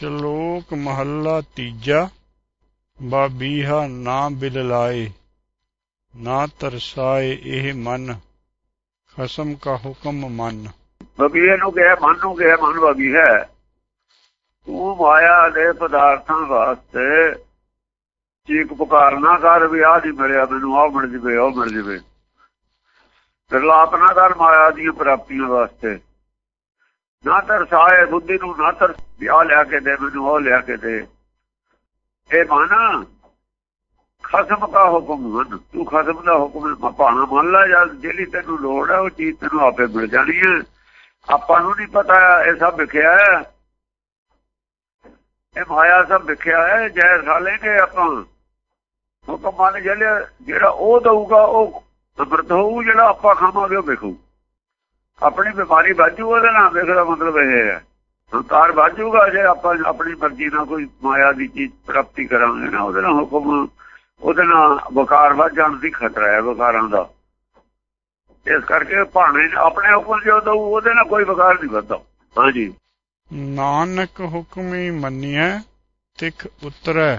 ਸ਼ਲੋਕ ਮਹੱਲਾ ਤੀਜਾ। ਬਾਬੀਹਾ ਨਾ ਬਿਲ ਨਾ ਤਰਸਾਏ ਇਹ ਮਨ, ਖਸਮ ਕਾ ਹੁਕਮ ਮੰਨ। ਬਗੀਏ ਨੂੰ ਕਿਹਾ, ਮਨ ਨੂੰ ਕਿਹਾ, ਮਨ ਬਗੀ ਹੈ ਤੂੰ ਮਾਇਆ ਦੇ ਪਦਾਰਥਾਂ ਵਾਸਤੇ ਚੀਕ ਪੁਕਾਰਨਾ ਕਰ ਵੀ ਆਹ ਨਹੀਂ ਮਿਲਿਆ ਮੈਨੂੰ, ਆਹ ਮਿਲ ਜਵੇ ਉਹ ਮਿਲ ਜਵੇ। ਫਿਰਲਾਪ ਨਾ ਕਰ ਮਾਇਆ ਦੀਆਂ ਪ੍ਰਾਪਤੀਆਂ ਵਾਸਤੇ। ਨਾ ਤਰਸਾਏ ਬੁੱਧੀ ਨੂੰ ਨਾ ਤਰ ਵਿਆਹ ਲਿਆ ਕੇ ਦੇ, ਮੈਨੂੰ ਉਹ ਲਿਆ ਕੇ ਦੇ। ਇਹ ਮਾਨਾ, ਖਸਮ ਦਾ ਹੁਕਮ ਹਨ ਤੂੰ ਖਸਮ ਦਾ ਹੁਕਮ ਭਾਣਾ ਮੰਨ ਲੈ, ਜਾਂ ਜਿਹੜੀ ਤੈਨੂੰ ਲੋੜ ਹੈ, ਉਹ ਚੀਜ਼ ਤੈਨੂੰ ਆਪੇ ਮਿਲ ਜਾਣੀ ਹੈ। ਆਪਾਂ ਨੂੰ ਨਹੀਂ ਪਤਾ, ਇਹ ਸਭ ਵਿਖਿਆ ਹੈ। ਇਹ ਮਾਇਆ ਸਭ ਵਿਖਿਆ ਹੈ, ਜੈ ਸਾਲੇ ਕੇ ਆਪਾਂ। ਹੁਕਮ ਮੰਨ ਜਿਹੜਾ ਜਿਹੜਾ ਉਹ ਦਊਗਾ, ਉਹ ਅਮਰਤ ਹੋਊ, ਜਿਹੜਾ ਆਪਾਂ ਖਾਵਾਂਗੇ, ਉਹ ਵੇਖੂ। ਆਪਣੀ ਬਿਮਾਰੀ ਬਾਜੂ ਉਹਦੇ ਨਾਲ ਵੇਖਦਾ ਮਤਲਬ ਇਹ ਹੈ। ਹੰਕਾਰ ਬਾਜੂਗਾ ਜੇ ਆਪਾਂ ਆਪਣੀ ਮਰਜ਼ੀ ਨਾਲ ਕੋਈ ਮਾਇਆ ਦੀ ਚੀਜ਼ ਪ੍ਰਾਪਤੀ ਕਰਾਂਗੇ ਨਾ ਉਹਦੇ ਨਾਲ ਹੁਕਮ ਉਹਦੇ ਨਾਲ ਵਕਾਰ ਵੱਧ ਜਾਣ ਦੀ ਖਤਰਾ ਹੈ ਵਕਾਰਾਂ ਦਾ। ਇਸ ਕਰਕੇ ਭਾਣੇ ਆਪਣੇ ਹੁਕਮ ਜੋ ਦਊ ਉਹਦੇ ਨਾਲ ਕੋਈ ਵਕਾਰ ਨਹੀਂ ਵੱਧਦਾ। ਹਾਂਜੀ। ਨਾਨਕ ਹੁਕਮੀ ਮੰਨਿਐ ਤਿਖ ਉਤਰੈ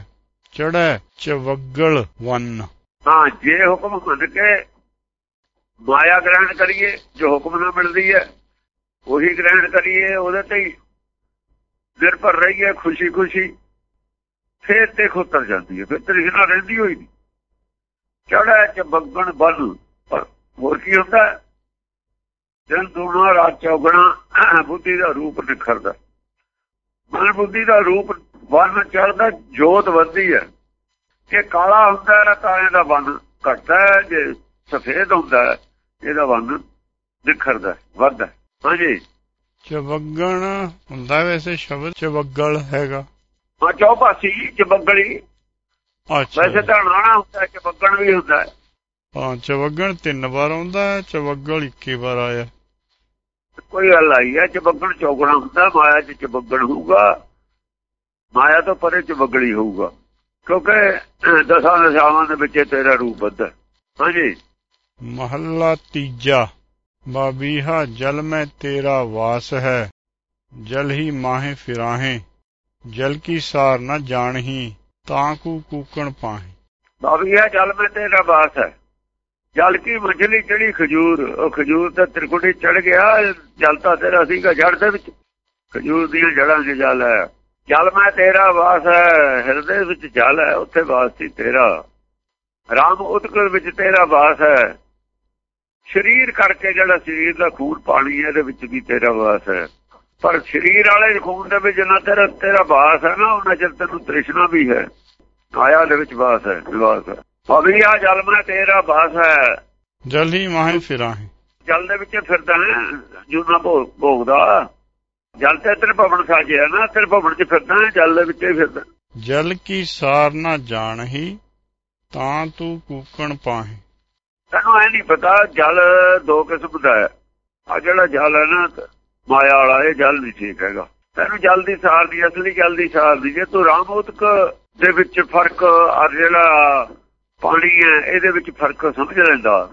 ਚੜੈ ਚਵਗਲ ਵੰਨ। ਹਾਂ ਜੇ ਹੁਕਮ ਮੰਨ ਕੇ ਮਾਇਆ ਗ੍ਰਹਿਣ ਕਰੀਏ, ਜੋ ਹੁਕਮ ਨਾਲ ਮਿਲਦੀ ਹੈ, ਉਹੀ ਗ੍ਰਹਿਣ ਕਰੀਏ, ਉਹਦੇ ਤੇ ਹੀ ਨਿਰਭਰ ਰਹੀਏ ਖੁਸ਼ੀ ਖੁਸ਼ੀ ਫੇਰ ਤੇ ਖੁੱਤਰ ਜਾਂਦੀ ਹੈ, ਫਿਰ ਤ੍ਰਿਸ਼ਨਾ ਰਹਿੰਦੀ ਹੋਈ ਨਹੀਂ। ਚੜਾ ਚ ਬੱਗਣ ਬਲ, ਪਰ ਹੋਰ ਕੀ ਹੁੰਦਾ? ਜਨ ਦੂਣਾ ਰਾਤ ਚੌਗਣਾ ਬੁੱਧੀ ਦਾ ਰੂਪ ਨਿਖਰਦਾ। ਮਨ ਬੁੱਧੀ ਦਾ ਰੂਪ ਵਨ ਚੜਦਾ ਜੋਤ ਵੱਧਦੀ ਹੈ। ਜੇ ਕਾਲਾ ਹੁੰਦਾ ਹੈ ਕਾਲੇ ਦਾ ਵਨ ਘਟਦਾ ਜੇ ਸਫੇਦ ਹੁੰਦਾ ਹੈ ਇਹਦਾ ਵਨ ਨਿਖਰਦਾ ਵੱਧਦਾ ਹਾਂਜੀ। ਚਵਗਣ ਹੁੰਦਾ ਵੈਸੇ ਸ਼ਬਦ ਚਵਗਲ ਹੈਗਾ। ਹਾਂ ਚੌਪਾਸੀ ਚਬੰਗਲੀ ਅੱਛਾ। ਵੈਸੇ ਤਾਂ ਨਾਣਾ ਹੁੰਦਾ ਚਬੰਗਣ ਵੀ ਹੁੰਦਾ ਹੈ। ਚਵਗਣ ਤਿੰਨ ਵਾਰ ਆਉਂਦਾ ਚਵਗਲ ਇੱਕੇ ਵਾਰ ਆਇਆ। ਕੋਈ ਗੱਲ ਆਈ ਹੈ ਚਬੰਗਣ ਚੌਗਣਾ ਹੁੰਦਾ ਮਾਇਆ ਚ ਚਬੰਗਣ ਹੋਊਗਾ। ਮਾਇਆ ਤੋਂ ਪਰੇ ਚਬੰਗਲੀ ਹੋਊਗਾ। ਕਿਉਂਕਿ ਦਸਾਂ ਦਸ਼ਾਵਾਂ ਦੇ ਵਿੱਚ ਤੇਰਾ ਰੂਪ ਬੱਧਾ ਹਾਂਜੀ। ਮਹੱਲਾ ਤੀਜਾ ਬਾਬੀਹਾ ਜਲ ਮੈਂ ਤੇਰਾ ਵਾਸ ਹੈ ਜਲ ਹੀ ਮਾਹੇ ਫਿਰਾਹੇ ਜਲ ਕੀ ਸਾਰ ਨਾ ਜਾਣਹੀ ਤਾਂ ਕੂ ਕੂਕਣ ਪਾਹੇ ਬਾਬੀਆ ਜਲ ਮੈਂ ਤੇਰਾ ਬਾਸ ਹੈ ਜਲ ਕੀ ਮਛਲੀ ਚੜੀ ਖਜੂਰ ਉਹ ਖਜੂਰ ਤਾਂ ਤ੍ਰਿਕੁਟੀ ਚੜ ਗਿਆ ਜਲ ਤਾਂ ਤੇਰਾ ਸੀਗਾ ਜੜ ਦੇ ਵਿੱਚ ਖਜੂਰ ਦੀਆਂ ਜੜਾਂ 'ਚ ਜਲ ਹੈ ਜਲ ਮੈਂ ਤੇਰਾ ਵਾਸ ਹੈ ਹਿਰਦੇ ਵਿੱਚ ਜਲ ਹੈ ਉੱਥੇ ਵਾਸ ਸੀ ਤੇਰਾ ਰਾਮ ਉਤਕਲ ਵਿੱਚ ਤੇਰਾ ਵਾਸ ਹੈ ਸਰੀਰ ਕਰਕੇ ਜਿਹੜਾ ਸਰੀਰ ਦਾ ਖੂਨ ਪਾਣੀ ਹੈ ਇਹਦੇ ਵਿੱਚ ਵੀ ਤੇਰਾ ਵਾਸ ਹੈ। ਪਰ ਸਰੀਰ ਵਾਲੇ ਖੂਨ ਦੇ ਵਿੱਚ ਨਾ ਤੇਰਾ ਤੇਰਾ ਵਾਸ ਹੈ ਨਾ ਉਹਨਾਂ ਚਿਰ ਤੈਨੂੰ ਤ੍ਰਿਸ਼ਨਾ ਵੀ ਹੈ। ਆਇਆ ਦੇ ਵਿੱਚ ਵਾਸ ਹੈ ਵਿਵਾਸ ਹੈ। ਭਵਿਆ ਜਲ ਮੈਂ ਤੇਰਾ ਵਾਸ ਹੈ। ਜਲ ਹੀ ਮਾਹੇ ਫਿਰਾਹੇ ਜਲ ਦੇ ਵਿੱਚ ਫਿਰਦਾ ਹੈ ਜੁਨਾ ਭੋਗਦਾ। ਜਲ ਤੇ ਤੇਰੇ ਭਵਨ ਸਾਜਿਆ ਨਾ ਤੇਰੇ ਭਵਨ 'ਚ ਫਿਰਦਾ ਹੈ ਜਲ ਦੇ ਵਿੱਚ ਹੀ ਫਿਰਦਾ। ਜਲ ਕੀ ਸਾਰ ਨਾ ਜਾਣਹੀ ਤਾਂ ਤੂੰ ਕੂਕਣ ਪਾਹੇ। ਤੈਨੂੰ ਇਹ ਨਹੀਂ ਪਤਾ, ਜਲ ਦੋ ਕਿਸਮ ਦਾ ਹੈ। ਆ ਜਿਹੜਾ ਜਲ ਹੈ ਨਾ, ਮਾਇਆ ਵਾਲਾ, ਇਹ ਜਲ ਨਹੀਂ ਠੀਕ ਹੈਗਾ। ਤੈਨੂੰ ਜਲ ਦੀ ਸਾਰ ਦੀ, ਅਸਲੀ ਜਲ ਦੀ ਸਾਰ ਦੀ, ਜੇ ਤੂੰ ਰਾਮੋਤਕ ਦੇ ਵਿੱਚ ਫ਼ਰਕ ਆ ਜਿਹੜਾ ਪਾਣੀ ਹੈ, ਇਹਦੇ ਵਿੱਚ ਫ਼ਰਕ ਸਮਝ ਲੈਂਦਾ।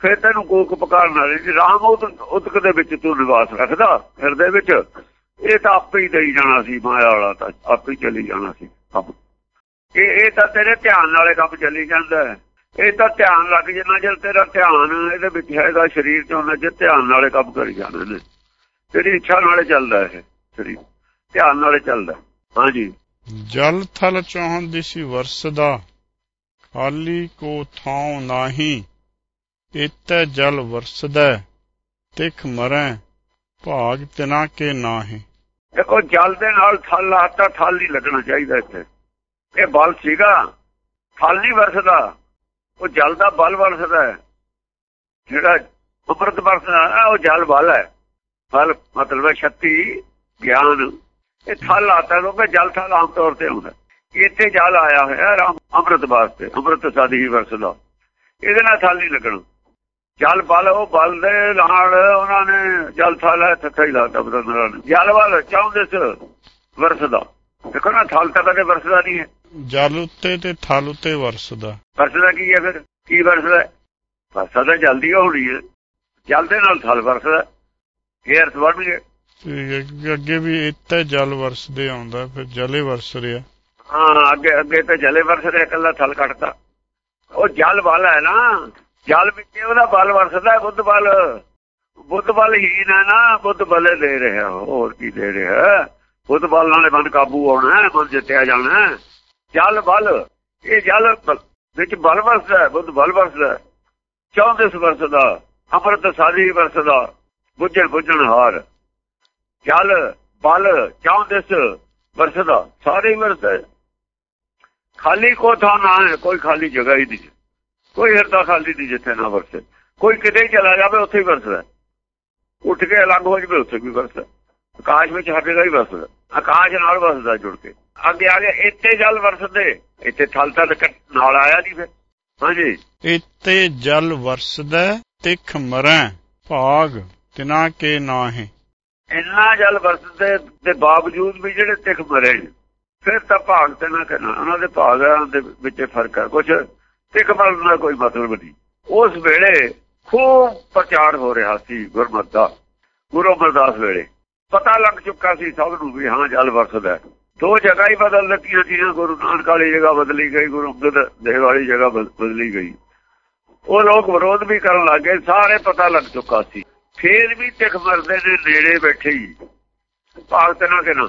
ਫਿਰ ਤੈਨੂੰ ਕੋਕ ਪਕਾਰ ਨਾਲ ਜੇ ਰਾਮੋਤਕ ਉਤਕ ਦੇ ਵਿੱਚ ਤੂੰ ਨਿਵਾਸ ਰੱਖਦਾ, ਹਿਰਦੇ ਵਿੱਚ। ਇਹ ਤਾਂ ਆਪੇ ਹੀ ਦੇਈ ਜਾਣਾ ਸੀ, ਮਾਇਆ ਵਾਲਾ ਤਾਂ, ਆਪੇ ਹੀ ਚਲੀ ਜਾਣਾ ਸੀ ਕੰਮ। ਇਹ ਇਹ ਤਾਂ ਤੇਰੇ ਧਿਆਨ ਨਾਲੇ ਕੰਮ ਚੱਲੀ ਜਾਂਦਾ ਹੈ। ਇਹ ਤਾਂ ਧਿਆਨ ਲੱਗ ਜਿੰਨਾ ਚਿਰ ਤੇਰਾ ਧਿਆਨ ਇਹਦੇ ਵਿੱਚ ਹੈਗਾ ਸਰੀਰ ਚ ਉਹਨਾਂ ਚ ਧਿਆਨ ਨਾਲੇ ਕੰਮ ਕਰੀ ਜਾਣੇ ਨੇ ਤੇਰੀ ਇੱਛਾ ਨਾਲੇ ਚੱਲਦਾ ਇਹ ਸਰੀਰ। ਧਿਆਨ ਨਾਲੇ ਚੱਲਦਾ। ਹਾਂਜੀ। ਜਲ ਥਲ ਚੌਹਨ ਦਿਸੀ ਵਰਸਦਾ ਖਾਲੀ ਕੋ ਥਾਉ ਨਾਹੀ ਇਤੈ ਜਲ ਵਰਸਦਾ ਤਿਖ ਮਰੈ ਭਾਗ ਤਿਨਾ ਕੇ ਨਾਹੀ। ਦੇਖੋ ਜਲ ਦੇ ਨਾਲ ਥਲ ਆਤਾ ਥਲ ਨਹੀਂ ਲੱਗਣਾ ਚਾਹੀਦਾ ਇੱਥੇ। ਇਹ ਬਲ ਸੀਗਾ ਥਲ ਨਹੀਂ ਵਰਸਦਾ। ਉਹ ਜਲ ਦਾ ਬਲ ਵਰਸਦਾ ਹੈ। ਜਿਹੜਾ ਅੰਮ੍ਰਿਤ ਵਰਸਦਾ ਉਹ ਜਲ ਬਲ ਹੈ। ਬਲ ਮਤਲਬ ਹੈ ਸ਼ਕਤੀ, ਗਿਆਨ। ਇਹ ਥਲ ਆਤਾ ਕਿਉਂਕਿ ਜਲ ਥਲ ਆਮ ਤੌਰ ਤੇ ਹੁੰਦਾ। ਇੱਥੇ ਜਲ ਆਇਆ ਹੋਇਆ ਰਾਮ ਅੰਮ੍ਰਿਤ ਵਾਸਤੇ, ਅੰਮ੍ਰਿਤ ਸਾਦੀ ਹੀ ਵਰਸਦਾ। ਇਹਦੇ ਨਾਲ ਥਲ ਨਹੀਂ ਲੱਗਣਾ। ਜਲ ਬਲ, ਉਹ ਬਲ ਦੇ ਨਾਲ ਉਹਨਾਂ ਨੇ ਜਲ ਥਲ ਹੈ ਥੱਥਾ ਹੀ ਲਾਤਾ ਬਦਨਾਂ ਜਲ ਬਲ ਚਾਹੁੰਦੇ ਸ ਵਰਸਦਾ। ਦੇਖੋ ਨਾ ਥਲ ਤਾਂ ਕਦੇ ਵਰਸਦਾ ਨਹੀਂ ਹੈ। ਜਲ ਉੱਤੇ ਤੇ ਥਲ ਉੱਤੇ ਵਰਸਦਾ। ਵਰਸਦਾ ਕੀ ਹੈ ਫਿਰ? ਕੀ ਵਰਸਦਾ? ਵਰਸਦਾ ਤਾਂ ਜਲਦੀ ਹੋਣੀ ਹੈ। ਜਲ ਦੇ ਨਾਲ ਥਲ ਵਰਸਦਾ। ਇਹ ਅਰਥ ਬਣ ਤੇ ਅੱਗੇ- ਵੀ ਇੱਥੇ ਜਲ ਵਰਸਦੇ ਆਉਂਦਾ ਫਿਰ ਜਲੇ ਵਰਸ ਰਿਹਾ। ਹਾਂ ਅੱਗੇ ਅੱਗੇ ਤੇ ਜਲੇ ਵਰਸਦੇ ਇਕੱਲਾ ਥਲ ਕੱਟਦਾ। ਉਹ ਜਲ ਬਲ ਹੈ ਨਾ। ਜਲ ਵਿੱਚ ਉਹਦਾ ਬਲ ਵਰਸਦਾ ਬੁੱਧ ਬਲ ਬੁੱਧ ਬਲ ਹੈ ਨਾ ਬੁੱਧ ਬਲੇ ਦੇ ਰਿਹਾ ਹੋਰ ਕੀ ਦੇ ਰਿਹਾ। ਬੁੱਧ ਬਲ ਨਾਲੇ ਮਨ ਕਾਬੂ ਆਉਣਾ ਹੈ, ਮਨ ਜਿੱਤਿਆ ਜਾਣਾ ਜਲ ਬਲ ਇਹ ਜਲ ਵਿੱਚ ਬਲ ਵਰਸਦਾ ਹੈ, ਬੁੱਧ ਬਲ ਵਰਸਦਾ ਹੈ। ਚੌਂਦਿਸ ਵਰਸਦਾ ਅੰਮ੍ਰਿਤ ਸਾਧੀ ਵਰਸਦਾ ਬੁੱਝੇ ਬੁੱਝਣ ਹਾਰ। ਜਲ ਬਲ ਚੌਂਦਿਸ ਵਰਸਦਾ ਸਾਰੇ ਹੀ ਵਰਸਦਾ ਹੈ। ਖਾਲੀ ਕੋ ਥਾਂ ਨਾ ਹੈ ਕੋਈ ਖਾਲੀ ਜਗ੍ਹਾ ਹੀ ਨਹੀਂ। ਕੋਈ ਹਿਰਦਾ ਖਾਲੀ ਨਹੀਂ ਜਿੱਥੇ ਨਾ ਵਰਸੇ। ਕੋਈ ਕਿਤੇ ਚਲਾ ਜਾਵੇ ਉੱਥੇ ਹੀ ਵਰਸਦਾ ਉੱਠ ਕੇ ਅਲੱਗ ਹੋ ਜਾਵੇ ਉੱਥੇ ਵੀ ਵਰਸਦਾ ਆਕਾਸ਼ ਵਿੱਚ ਜਗ੍ਹਾ ਹੀ ਵਰਸਦਾ ਆਕਾਸ਼ ਨਾਲ ਵਰਸਦਾ ਜੁੜ ਕੇ। ਅੱਗੇ ਆ ਗਿਆ ਇੱਥੇ ਜਲ ਵਰਸਦੇ। ਇੱਥੇ ਥਲ ਕੱਟ- ਨਾਲ ਆਇਆ ਨਹੀਂ ਫਿਰ। ਹਾਂਜੀ। ਇੱਥੇ ਜਲ ਵਰਸਦਾ ਤਿਖ ਮਰੈ ਭਾਗ ਤਿਨਾ ਕੇ ਨਾਹੇ। ਇੰਨਾ ਜਲ ਵਰਸਦੇ ਦੇ ਬਾਵਜੂਦ ਵੀ ਜਿਹੜੇ ਤਿਖ ਮਰੇ ਨੇ, ਫਿਰ ਤਾਂ ਭਾਗ ਤੇ ਨਾ ਕਰਨਾ ਉਹਨਾਂ ਦੇ ਭਾਗਾਂ ਦੇ ਵਿੱਚ ਫ਼ਰਕ ਹੈ। ਕੁਝ ਤਿਖ ਮਰਨ ਦਾ ਕੋਈ ਮਤਲਬ ਨਹੀਂ। ਉਸ ਵੇਲੇ ਖੂਬ ਪ੍ਰਚਾਰ ਹੋ ਰਿਹਾ ਸੀ ਗੁਰਮਤਿ ਦਾ ਗੁਰੂ ਅਮਰਦਾਸ ਵੇਲੇ। ਪਤਾ ਲੱਗ ਚੁੱਕਾ ਸੀ ਸਭ ਨੂੰ ਵੀ ਹਾਂ ਜਲ ਵਰਸਦਾ ਦੋ ਜਗ੍ਹਾ ਹੀ ਬਦਲ ਦਿੱਤੀਆਂ ਸੀ, ਗੁਰੂ ਨਾਨਕ ਵਾਲੀ ਜਗ੍ਹਾ ਬਦਲੀ ਗਈ, ਗੁਰੂ ਅੰਗਦ ਦੇਵ ਵਾਲੀ ਜਗ੍ਹਾ ਬਦਲੀ ਗਈ। ਉਹ ਲੋਕ ਵਿਰੋਧ ਵੀ ਕਰਨ ਲੱਗੇ ਸਾਰੇ ਪਤਾ ਲੱਗ ਚੁੱਕਾ ਸੀ। ਫੇਰ ਵੀ ਤਿਖ ਮਰਦੇ ਨੇ, ਨੇੜੇ ਬੈਠੇ ਹੀ ਭਾਗਤ ਨਾ ਕਿ ਨਾ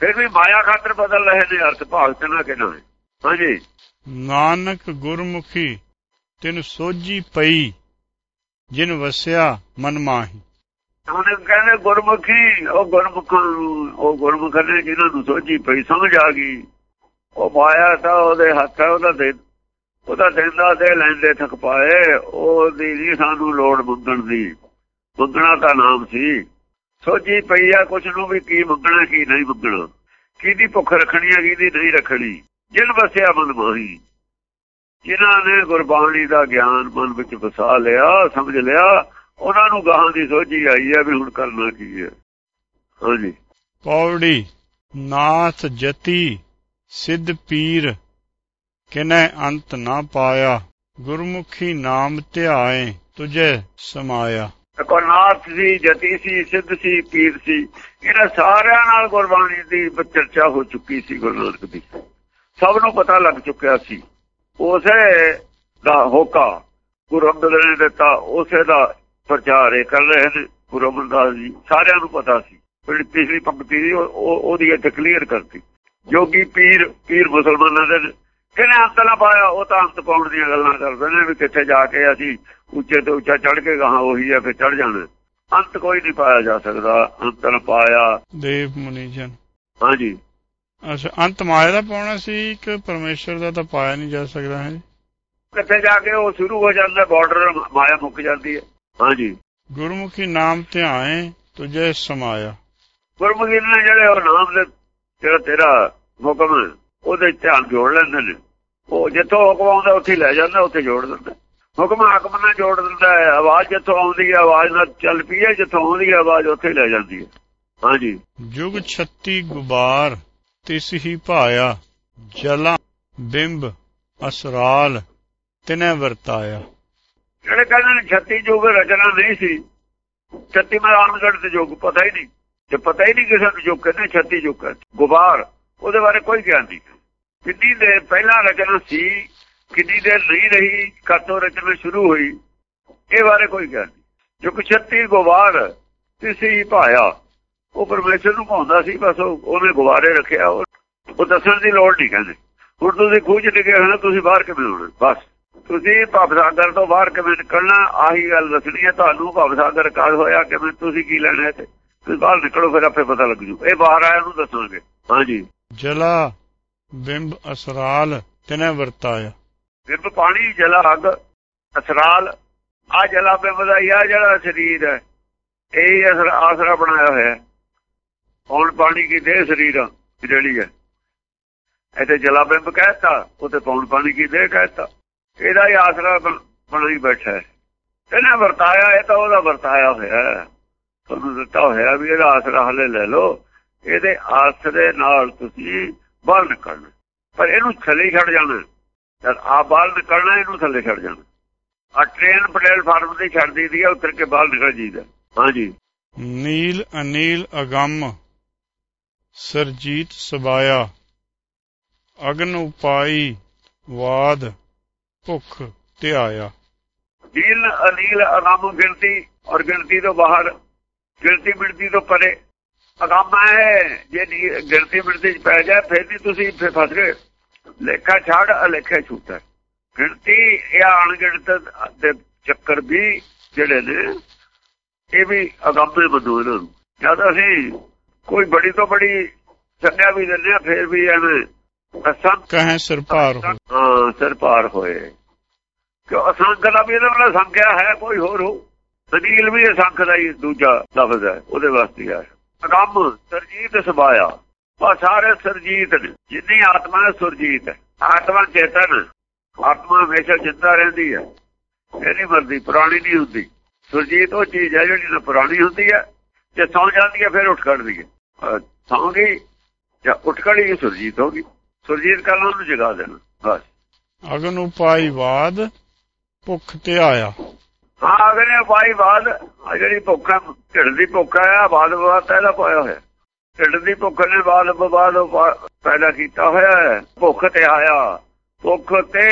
ਫਿਰ ਵੀ ਮਾਇਆ ਖਾਤਰ ਬਦਲ ਰਹੇ ਨੇ ਅਰਥ ਭਾਗਤ ਨਾ ਕਿ ਨਾ ਹਾਂਜੀ। ਨਾਨਕ ਗੁਰਮੁਖੀ, ਤਿਨ ਸੋਜੀ ਪਈ, ਜਿਨ ਵਸਿਆ ਮਨ ਮਾਹੀ। ਉਹਨੇ ਕਹਿੰਦੇ ਗੁਰਮੁਖੀ, ਉਹ ਗੁਰਮੁਖਾਂ ਨੂੰ ਉਹ ਗੁਰਮੁਖ ਨੇ ਜਿਹਨਾਂ ਨੂੰ ਸੋਝੀ ਪਈ, ਸਮਝ ਆ ਗਈ। ਉਹ ਮਾਇਆ ਤਾਂ ਉਹਦੇ ਹੱਥ ਹੈ ਉਹਦਾ ਦੇ ਉਹਦਾ ਦਿੰਦਾ ਦੇ ਲੈਂਦੇ ਥਕ ਪਾਏ, ਉਹਦੀ ਨਹੀਂ ਸਾਨੂੰ ਲੋੜ ਮੰਗਣ ਦੀ। ਮੰਗਣਾ ਤਾਂ ਨਾਮ ਸੀ। ਸੋਝੀ ਪਈ ਆ, ਕੁਛ ਨੂੰ ਵੀ ਕੀ ਮੰਗਣਾ, ਕੀ ਨਹੀਂ ਮੰਗਣਾ। ਕਿਹਦੀ ਭੁੱਖ ਰੱਖਣੀ ਹੈ ਕਿਹਦੀ ਨਹੀਂ ਰੱਖਣੀ। ਜਿਨ ਵਸਿਆ ਮਨ ਮਾਹੀ। ਜਿਨ੍ਹਾਂ ਨੇ ਗੁਰਬਾਣੀ ਦਾ ਗਿਆਨ ਮਨ ਵਿੱਚ ਵਸਾ ਲਿਆ, ਸਮਝ ਲਿਆ ਉਹਨਾਂ ਨੂੰ ਗਾਹਾਂ ਦੀ ਸੋਝੀ ਆਈ ਹੈ ਵੀ ਹੁਣ ਕਰਨਾ ਕੀ ਹੈ। ਹਾਂਜੀ। ਪੌੜੀ ਨਾਥ ਜਤੀ ਸਿੱਧ ਪੀਰ ਕਿਨੈ ਅੰਤ ਨਾ ਪਾਇਆ ਗੁਰਮੁਖੀ ਨਾਮ ਧਿਆਏ ਤੁਝੇ ਸਮਾਇਆ। ਕੋਨਾਥ ਸੀ ਜਤੀ ਸੀ ਸਿੱਧ ਸੀ ਪੀਰ ਸੀ ਇਹਨਾਂ ਸਾਰਿਆਂ ਨਾਲ ਗੁਰਬਾਣੀ ਦੀ ਚਰਚਾ ਹੋ ਚੁੱਕੀ ਸੀ ਗੁਰੂ ਨਾਨਕ ਦੀ। ਸਭ ਨੂੰ ਪਤਾ ਲੱਗ ਚੁੱਕਿਆ ਸੀ। ਉਸੇ ਦਾ ਹੋਕਾ ਗੁਰੂ ਅੰਗਦ ਨੇ ਦਿੱਤਾ ਉਸੇ ਦਾ ਪ੍ਰਚਾਰ ਇਹ ਕਰ ਰਹੇ ਨੇ ਗੁਰੂ ਅਮਰਦਾਸ ਜੀ ਸਾਰਿਆਂ ਨੂੰ ਪਤਾ ਸੀ। ਜਿਹੜੀ ਪਿਛਲੀ ਪੰਕਤੀ ਸੀ ਉਹ- ਉਹ- ਉਹਦੀ ਇੱਥੇ ਕਲੀਅਰ ਕਰਤੀ। ਜੋਗੀ ਪੀਰ ਪੀਰ ਮੁਸਲਮਾਨਾਂ ਦੇ। ਕਿਹਨੇ ਅੰਤ ਨਾ ਪਾਇਆ? ਉਹ ਤਾਂ ਅੰਤ ਪਾਉਣ ਦੀਆਂ ਗੱਲਾਂ ਕਰਦੇ ਨੇ ਵੀ ਕਿੱਥੇ ਜਾ ਕੇ ਅਸੀਂ ਉੱਚੇ ਤੋਂ ਉੱਚਾ ਚੜ ਕੇ ਗਾਹਾਂ ਉਹੀ ਹੈ ਫਿਰ ਚੜ ਜਾਣਾ। ਅੰਤ ਕੋਈ ਨਹੀਂ ਪਾਇਆ ਜਾ ਸਕਦਾ। ਅੰਤ ਨਾ ਪਾਇਆ। ਦੇਵ ਮੁਨੀਜਨ ਹਾਂਜੀ। ਅੱਛਾ ਅੰਤ ਮਾਇਆ ਦਾ ਪਾਉਣਾ ਸੀ ਕਿ ਪਰਮੇਸ਼ਰ ਦਾ ਤਾਂ ਪਾਇਆ ਨਹੀਂ ਜਾ ਸਕਦਾ ਹੈ? ਕਿੱਥੇ ਜਾ ਕੇ ਉਹ ਸ਼ੁਰੂ ਹੋ ਜਾਂਦਾ ਬਾਰਡਰ ਮਾਇਆ ਮੁੱਕ ਜਾਂਦੀ ਹੈ। ਹਾਂਜੀ। ਗੁਰਮੁਖੀ ਨਾਮ ਧਿਆਏ ਤੁਝੇ ਸਮਾਇਆ। ਗੁਰਮੁਖੀ ਨੇ ਜਿਹੜੇ ਉਹ ਨਾਮ ਦੇ ਜਿਹੜਾ ਤੇਰਾ ਹੁਕਮ ਉਹਦੇ ਧਿਆਨ ਜੋੜ ਲੈਂਦੇ ਨੇ। ਉਹ ਜਿੱਥੋਂ ਹੁਕਮ ਆਉਂਦਾ ਉੱਥੇ ਲੈ ਜਾਂਦਾ ਉੱਥੇ ਜੋੜ ਦਿੰਦਾ। ਹੁਕਮ ਹਾਕਮ ਨਾਲ ਜੋੜ ਦਿੰਦਾ ਹੈ। ਆਵਾਜ਼ ਜਿੱਥੋਂ ਆਉਂਦੀ ਹੈ ਆਵਾਜ਼ ਨਾਲ ਚੱਲ ਪਈ ਹੈ ਜਿੱਥੋਂ ਆਉਂਦੀ ਹੈ ਆਵਾਜ਼ ਉੱਥੇ ਲੈ ਜਾਂਦੀ ਹੈ। ਹਾਂਜੀ। ਜੁਗ 36 ਗੁਬਾਰ ਤਿਸ ਹੀ ਭਾਇਆ ਜਲਾ ਬਿੰਬ ਅਸਰਾਲ ਤਿਨੈ ਵਰਤਾਇਆ। ਜਿਹੜੇ ਕਹਿੰਦੇ ਨੇ 36 ਯੁੱਗ ਰਚਨਾ ਨਹੀਂ ਸੀ 36 ਮੈਂ ਆਨਗੜ ਤੇ ਯੁੱਗ ਪਤਾ ਹੀ ਨਹੀਂ। ਤੇ ਪਤਾ ਹੀ ਨਹੀਂ ਕਿਸੇ ਨੂੰ ਯੁੱਗ ਕਹਿੰਦੇ 36 ਯੁੱਗ ਗੁਬਾਰ, ਉਹਦੇ ਬਾਰੇ ਕੋਈ ਗਿਆਨ ਨਹੀਂ। ਕਿੰਨੀ ਦੇ ਪਹਿਲਾਂ ਰਚਨਾ ਸੀ, ਕਿੰਨੀ ਦੇਰ ਨਹੀਂ ਰਹੀ ਕਦੋਂ ਰਚਨਾ ਸ਼ੁਰੂ ਹੋਈ, ਇਹ ਬਾਰੇ ਕੋਈ ਗਿਆਨ ਨਹੀਂ। ਜੋ ਕਿ 36 ਗੁਬਾਰ ਕਿਸੇ ਭਾਇਆ ਉਹ ਪਰਮੇਸ਼ਰ ਨੂੰ ਭਾਉਂਦਾ ਸੀ, ਬਸ ਉਹ- ਉਹਨੇ ਗੁਬਾਰੇ ਰੱਖਿਆ, ਉਹ ਦੱਸਣ ਦੀ ਲੋੜ ਨਹੀਂ ਕਹਿੰਦੇ। ਹੁਣ ਤੁਸੀਂ ਖੂਜ ਡਿੱਗੇ ਹੋਏ ਤੁਸੀਂ ਬਾਹਰ ਕਿਵੇਂ ਆਉਣਾ? ਬਸ। ਤੁਸੀਂ ਭਵਸਾਗਰ ਤੋਂ ਬਾਹਰ ਕਿਵੇਂ ਨਿਕਲਣਾ ਆਹੀ ਗੱਲ ਦੱਸਣੀ ਹੈ ਤੁਹਾਨੂੰ ਭਵਸਾਗਰ ਕਾਲ ਹੋਇਆ ਕਿਵੇਂ ਤੁਸੀਂ ਕੀ ਲੈਣਾ ਹੈ ਤੇ ਤੁਸੀਂ ਬਾਹਰ ਨਿਕਲੋ ਫਿਰ ਆਪੇ ਪਤਾ ਲੱਗ ਜੂ। ਇਹ ਬਾਹਰ ਆਇਆ ਨੂੰ ਦੱਸਾਂਗੇ। ਹਾਂਜੀ। ਜਲਾ ਬਿੰਬ ਅਸਰਾਲ ਤਿਨੈ ਵਰਤਾਇਆ ਫਿਰ ਪਾਣੀ ਜਲਾ ਅੱਗ ਅਸਰਾਲ। ਆ ਜਲਾ ਪੇ ਵਧਾਈ ਆ ਜਿਹੜਾ ਸਰੀਰ ਹੈ। ਇਹ ਅਸਰ ਆਸਰਾ ਬਣਾਇਆ ਹੋਇਆ ਹੈ। ਹੁਣ ਪਾਣੀ ਕੀ ਦੇ ਸਰੀਰ ਜਿਹੜੀ ਹੈ। ਇੱਥੇ ਜਲਾ ਬਿੰਬ ਕਹਿਤਾ ਉਤੇ ਪੌਣ ਪਾਣੀ ਕੀ ਦੇ ਕਹਿਤਾ ਇਹਦਾ ਹੀ ਆਸਰਾ ਬਣ- ਬਣਾਈ ਬੈਠਾ ਹੈ। ਇਹਨੇ ਵਰਤਾਇਆ, ਇਹ ਤਾਂ ਉਹਦਾ ਵਰਤਾਇਆ ਹੋਇਆ ਤੁਹਾਨੂੰ ਦਿੱਤਾ ਹੋਇਆ ਵੀ ਇਹਦਾ ਆਸਰਾ ਹਲੇ ਲੈ ਲਓ। ਇਹਦੇ ਆਸਰੇ ਨਾਲ ਤੁਸੀਂ ਬਾਹਰ ਨਿਕਲਣਾ ਪਰ ਇਹਨੂੰ ਥੱਲੇ ਛੱਡ ਜਾਣਾ। ਜਦ ਆ ਬਾਹਰ ਨਿਕਲਣਾ ਇਹਨੂੰ ਥੱਲੇ ਛੱਡ ਜਾਣਾ। ਆ ਟ੍ਰੇਨ ਪਟੇਲ ਫਾਰਮ ਤੇ ਛੱਡ ਦਿੱਤੀ ਹੈ ਉਤਰ ਕੇ ਬਾਹਰ ਨਿਕਲ ਜੀਦਾ ਹਾਂਜੀ। ਨੀਲ ਅਨੀਲ ਅਗੰਮ, ਸਰਜੀਤ ਸਬਾਇਆ, ਅਗਨ ਉਪਾਈ, ਵਾਦ। ਭੁਖ ਧਿਆਇਆ ਨੀਲ ਅਨੀਲ ਅਗੰਮ ਗਿਣਤੀ ਔਰ ਗਿਣਤੀ ਤੋਂ ਬਾਹਰ ਗਿਣਤੀ ਮਿਣਤੀ ਤੋਂ ਪਰੇ। ਅਗੰਮ ਹੈ ਜੇ ਗਿਣਤੀ ਮਿਣਤੀ ਚ ਪੈ ਜਾਏ ਫਿਰ ਵੀ ਤੁਸੀਂ ਫਸ ਗਏ। ਲੇਖਾ ਛਾੜ ਅਲੇਖਾ ਛੂਟਾ ਗਿਣਤੀ ਇਹ ਅਣਗਿਣਤ ਦੇ ਚੱਕਰ ਵੀ ਜਿਹੜੇ ਨੇ ਇਹ ਵੀ ਅਗੰਮੇ ਬੰਦੂ ਇਹਨਾਂ ਨੂੰ ਜਦ ਅਸੀਂ ਕੋਈ ਬੜੀ ਤੋਂ ਬੜੀ ਸੰਨਿਆ ਵੀ ਦਿੰਦੇ ਆ ਫਿਰ ਵੀ ਐਵੇਂ ਅਸੰਖ ਕਹੇ ਸਿਰ ਭਾਰ ਹੋ ਹਾਂ ਸਿਰ ਪਾਰ ਹੋਏ। ਕਿ ਅਸੰਖ ਦਾ ਵੀ ਇਹਦੇ ਨਾਲ ਸੰਖਿਆ ਹੈ, ਕੋਈ ਹੋਰ ਹੋ ਅਨੀਲ ਵੀ ਅਸੰਖ ਦਾ ਹੀ ਦੂਜਾ ਲਫ਼ਜ਼ ਹੈ, ਉਹਦੇ ਵਾਸਤੇ ਹੈ ਅਗੰਮ ਸਰਜੀਤ ਸਬਾਇਆ। ਉਹ ਸਾਰੇ ਸਰਜੀਤ ਨੇ, ਜਿੰਨੀ ਆਤਮਾ ਹੈ ਸੁਰਜੀਤ ਹੈ। ਆਤਮਾ ਚੇਤਨ ਆਤਮਾ ਹਮੇਸ਼ਾ ਜਿੰਦਾ ਰਹਿੰਦੀ ਹੈ। ਇਹ ਨਹੀਂ ਮਰਦੀ ਪੁਰਾਣੀ ਨਹੀਂ ਹੁੰਦੀ। ਸੁਰਜੀਤ ਉਹ ਚੀਜ਼ ਹੈ ਜਿਹੜੀ ਨਾ ਪੁਰਾਣੀ ਹੁੰਦੀ ਹੈ, ਜੇ ਸੌ ਜਾਂਦੀ ਹੈ, ਫਿਰ ਉੱਠ ਖੜਦੀ ਹੈ ਸੌਂ ਗਈ ਜਾਂ ਉੱਠ ਖੜੀ ਸੁਰਜੀਤ ਹੋ ਗਈ। ਸੁਰਜੀਤ ਕੱਲ ਉਹਨੂੰ ਜਗਾ ਦੇਣਾ। ਬਸ। ਅਗਨ ਉਪਾਈ ਵਾਦ ਭੁਖ ਧਿਆਇਆ ਹਾਂ ਅਗਲੇ ਪਾਈ ਬਾਦ ਆ ਜਿਹੜੀ ਭੁੱਖ ਹੈ ਢਿੱਡ ਦੀ ਭੁੱਖ ਹੈ ਬਾਦ ਬਾਦ ਪਹਿਲਾਂ ਪਾਇਆ ਹੋਇਆ। ਢਿੱਡ ਦੀ ਭੁੱਖ ਨੇ ਬਾਦ ਬਾਦ ਪੈਦਾ ਕੀਤਾ ਹੋਇਆ ਹੈ। ਭੁੱਖ ਤੇ ਆਇਆ। ਭੁੱਖ ਤੇ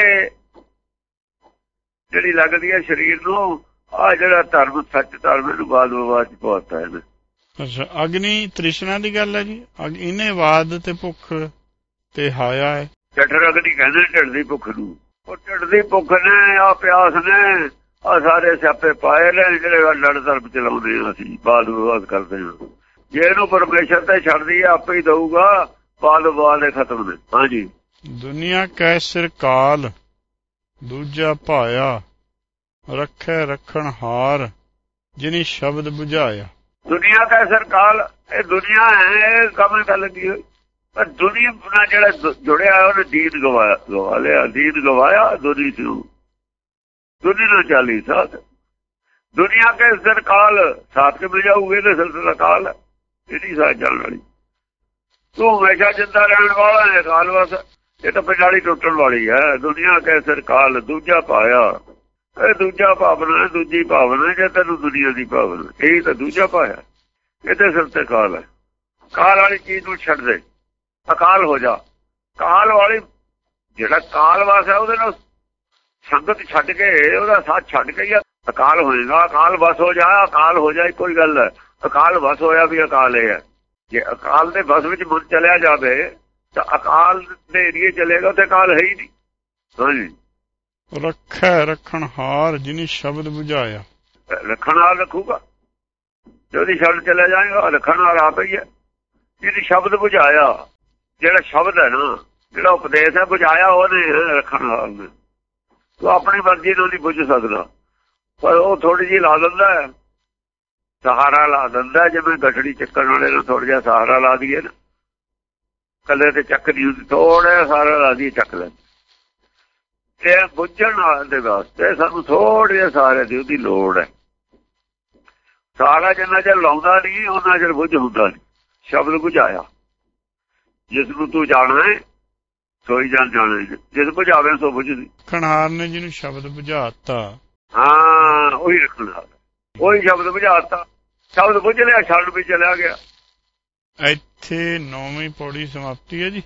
ਜਿਹੜੀ ਲੱਗਦੀ ਹੈ ਸਰੀਰ ਨੂੰ ਆ ਜਿਹੜਾ ਧਰਮ ਸੱਚ ਧਰਮ ਨੂੰ ਬਾਦ ਬਾਦ ਚ ਪਹੁੰਚਦਾ ਹੈ। ਅੱਛਾ ਅਗਨੀ ਤ੍ਰਿਸ਼ਨਾ ਦੀ ਗੱਲ ਹੈ ਜੀ। ਇਹਨੇ ਵਾਦ ਤੇ ਭੁਖ ਤੇ ਹਾਇਆ ਹੈ। ਜਠਰ ਅਗਨੀ ਕਹਿੰਦੇ ਢਿੱਡ ਦੀ ਭੁੱਖ ਨੂੰ। ਉਹ ਢਿੱਡ ਦੀ ਭੁੱਖ ਨੇ ਆ ਪਿਆਸ ਨੇ ਆ ਸਾਰੇ ਸਿਆਪੇ ਪਾਏ ਨੇ ਜਿਹੜੇ ਲੜ ਧਰਮ ਚਲਾਉਂਦੇ ਅਸੀਂ ਬਾਦ ਵਿਵਾਦ ਕਰਦੇ ਹਾਂ ਜੇ ਇਹਨੂੰ ਪਰਮੇਸ਼ਰ ਤੇ ਛੱਡਦੀ ਆ ਆਪੇ ਹੀ ਦਊਗਾ ਬਾਦ ਵਿਵਾਦ ਖਤਮ ਨੇ। ਹਾਂਜੀ। ਦੁਨੀਆ ਕੈ ਸਿਰ ਕਾਲ ਦੂਜਾ ਭਾਇਆ ਰੱਖੈ ਰਖਣ ਹਾਰ ਜਿਨੀ ਸ਼ਬਦ 부ਝਾਇਆ ਦੁਨੀਆ ਦਾ ਸਰਕਾਲ ਇਹ ਦੁਨੀਆ ਹੈ ਕਮੇ ਗੱਲ ਲੱਗੀ ਹੋਈ। ਪਰ ਦੁਨੀਆ ਨਾਲ ਜਿਹੜਾ ਜੁੜਿਆ ਉਹਨੇ ਦੀਨ ਗਵਾਇਆ ਗਵਾ ਲਿਆ ਦੀਨ ਗਵਾਇਆ ਦੁਨੀ ਨੂੰ। ਦੁਨੀ ਨਾਲ ਚਾਲੀ ਸਾਥ ਦੁਨੀਆ ਕੇ ਸਿਰ ਕਾਲ ਸਾਥ ਕੇ ਮਿਲ ਜਾਊਗੇ ਤੇ ਸਿਲਸਿਲਾ ਕਾਲ ਹੈ। ਇਹਦੀ ਸਾਥ ਚੱਲਣ ਵਾਲੀ। ਤੂੰ ਹਮੇਸ਼ਾ ਜਿੰਦਾ ਰਹਿਣ ਵਾਲਾ ਹੈ ਕਾਲ ਵਸ ਇਹ ਤਾਂ ਪਿਛਾੜੀ ਟੁੱਟਣ ਵਾਲੀ ਹੈ। ਦੁਨੀਆ ਕੇ ਸਰਕਾਲ ਦੂਜਾ ਪਾਇਆ। ਇਹ ਦੂਜਾ ਭਾਵਨਾ ਦੂਜੀ ਭਾਵਨਾ ਹੈ, ਜੇ ਤੈਨੂੰ ਦੁਨੀਆ ਦੀ ਭਾਵਨਾ ਇਹ ਤਾਂ ਦੂਜਾ ਪਾਇਆ। ਇਹਦੇ ਸਿਰ ਤੇ ਕਾਲ ਹੈ। ਕਾਲ ਵਾਲੀ ਚੀਜ਼ ਨੂੰ ਛੱਡ ਦੇ। ਅਕਾਲ ਹੋ ਜਾ। ਕਾਲ ਵਾਲੀ ਜਿਹੜਾ ਕਾਲ ਵਾਸ ਹੈ ਉਹਦੇ ਨਾਲ ਸੰਗਤ ਛੱਡ ਕੇ ਉਹਦਾ ਸਾਥ ਛੱਡ ਕੇ ਹੀ ਅਕਾਲ ਹੋਏਗਾ ਅਕਾਲ ਬਸ ਹੋ ਜਾ ਅਕਾਲ ਹੋ ਜਾਏ ਕੋਈ ਗੱਲ ਹੈ। ਅਕਾਲ ਬਸ ਹੋਇਆ ਵੀ ਅਕਾਲ ਹੈ। ਜੇ ਅਕਾਲ ਦੇ ਬਸ ਵਿੱਚ ਮਨ ਚਲਿਆ ਜਾਵੇ ਤਾਂ ਅਕਾਲ ਦੇ ਏਰੀਏ ਚਲੇਗਾ ਤੇ ਅਕਾਲ ਹੈ ਹੀ ਨਹੀਂ। ਹਾਂਜੀ। ਰੱਖੈ ਰਖਣ ਹਾਰ ਜਿਨੀ ਸ਼ਬਦ 부ਝਾਇਆ ਰੱਖਣ ਵਾਲਾ ਰੱਖੂਗਾ। ਜੇ ਉਹਦੀ ਸ਼ਬਦ ਚਲੇ ਜਾਏਗਾ ਰੱਖਣ ਵਾਲਾ ਆਪ ਹੀ ਹੈ। ਜਿਹਦੀ ਸ਼ਬਦ ਬੁਝਾਇਆ ਜਿਹੜਾ ਸ਼ਬਦ ਹੈ ਨਾ, ਜਿਹੜਾ ਉਪਦੇਸ਼ ਹੈ ਬੁਝਾਇਆ ਉਹਨੇ ਰੱਖਣ ਵਾਲਾ ਤੂੰ ਆਪਣੀ ਮਰਜ਼ੀ ਨਾਲ ਨਹੀਂ ਬੁੱਝ ਸਕਦਾ। ਪਰ ਉਹ ਥੋੜੀ ਜਿਹੀ ਲਾ ਦਿੰਦਾ ਹੈ। ਸਹਾਰਾ ਲਾ ਦਿੰਦਾ ਜਿਵੇਂ ਗੱਠੜੀ ਚੱਕਣ ਵਾਲੇ ਨੂੰ ਥੋੜਾ ਜਿਹਾ ਸਹਾਰਾ ਲਾ ਦਈਏ ਨਾ। ਕੱਲੇ ਤੇ ਚੱਕ ਦੀ ਥੋੜਾ ਸਹਾਰਾ ਲਾ ਦਈਏ, ਚੱਕ ਲੈ ਤੇ ਬੁੱਝਣ ਦੇ ਵਾਸਤੇ ਸਾਨੂੰ ਥੋੜੇ ਜਿਹਾ ਸਹਾਰੇ ਦੀ ਉਹਦੀ ਲੋੜ ਹੈ। ਸਾਰਾ ਜਿੰਨਾ ਚਿਰ ਲਾਉਂਦਾ ਨਹੀਂ ਉਹਨਾਂ ਚਿਰ ਬੁੱਝ ਹੁੰਦਾ ਨਹੀਂ। ਸ਼ਬਦ ਬੁਝਾਇਆ ਜਿਸ ਨੂੰ ਤੂੰ ਜਾਣਾ ਹੈ ਸੋਈ ਜਾਣ ਜਾਣੇ ਜਿਸ ਬੁਝਾਵੇ ਸੋ ਬੁਝਦੀ ਖਣਹਾਰ ਨੇ ਜਿਹਨੂੰ ਸ਼ਬਦ 부ਝਾਤਾ ਹਾਂ ਉਹੀ ਰੱਖਣਾ। ਉਹੀ ਸ਼ਬਦ ਬੁਝਾਤਾ ਸ਼ਬਦ ਬੁੱਝ ਲਿਆ ਛੱਡ ਵੀ ਚਲਿਆ ਗਿਆ। ਇੱਥੇ ਨੌਵੀਂ ਪੌੜੀ ਸਮਾਪਤੀ ਹੈ ਜੀ।